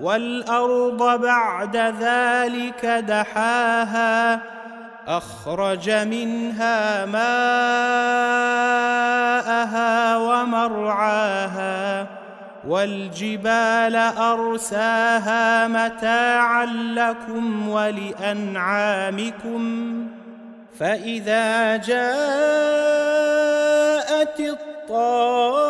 والأرض بعد ذلك دحاها أخرج منها ماءها ومرعاها والجبال أرساها متاعا لكم ولأنعامكم. فإذا جاءت الطامة